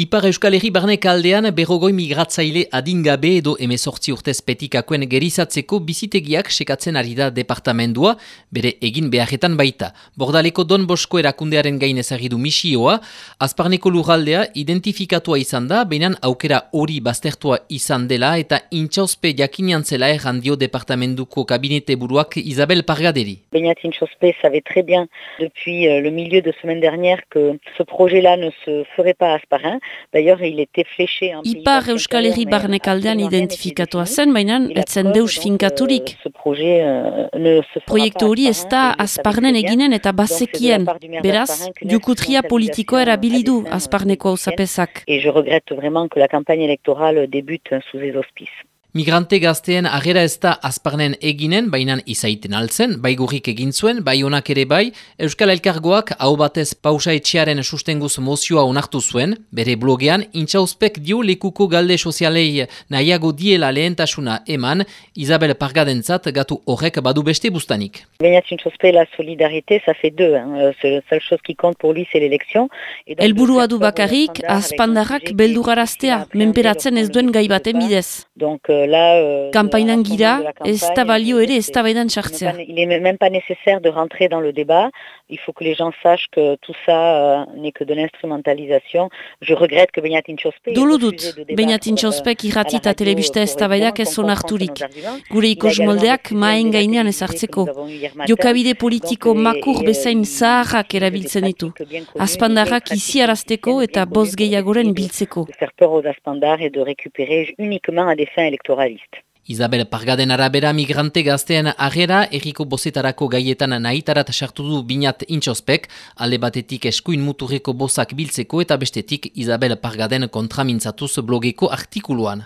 Ipar Euskal Herri barnek aldean berrogoi migratzaile adingabe edo emezortzi urtez petikakoen gerizatzeko bizitegiak sekatzen ari da departamendua, bere egin beharretan baita. Bordaleko Don Bosko erakundearen gain ezagidu misioa, azparneko lurraldea identifikatua izan da, behinan aukera hori baztertua izan dela eta intxauspe jakinian zela errandio departamenduko kabinete buruak Isabel Pargaderi. Beñat Intxauspe savait très bien depuis euh, le milieu de semaine dernière que ce projet-là ne se ferait pas à. Ipar Euskal Herri barnek aldean identifikatua zen, baina etzen deus finkaturik. Euh, Proiektu hori ez da azparnen eginen eta bazekien. Beraz, jukutria politikoa erabilidu azparneko hau Et je regrette vraiment que la campagne électorale débute sous les auspices. Migrante gazteen agera ez da azparnen eginen, bainan izaiten altzen, bai gurrik egin zuen, bai honak ere bai, Euskal Elkargoak hau batez pausa etxearen sustenguz mozioa onartu zuen, bere blogean, intxauspek dio lekuko galde sozialei nahiago diela lehentasuna eman, Isabel Pargadentzat gatu horrek badu beste bustanik. Beñat intxauspe la solidarité, ça fait deux, hein. la seule chose qui compte pour lui, c'est l'élection. Elburua du bakarrik, azpandarrak beldugaraztea, menperatzen ez duen gai baten bidez. Donc, euh, là... Kampainan gira, ez da balio ere ez da baidan sartzea. Il n'est même pas nécessaire de rentrer dans le débat. Il faut que les gens sachent que tout ça euh, n'est que de l'instrumentalisation. Je regrette que Beñat Intxospe... Dulu dut, Beñat Intxospek irrati eta telebista ez da baidak ez onarturik. Gure ikos moldeak maen gainean ez hartzeko. Jokabide politiko makur bezain zaharrak erabiltzen ditu. Azpandarrak izi arazteko eta boz gehiagoren biltzeko. Faire peur aux azpandar et de récupérer uniquement à des fins électoralistes. Isabel Pargaden arabera migrante gaztean agera erriko bozetarako gaietan nahitarat sartu du binat intxospek, alde batetik eskuin muturreko bozak biltzeko eta bestetik Isabel Pargaden kontramintzatuz blogeko artikuluan.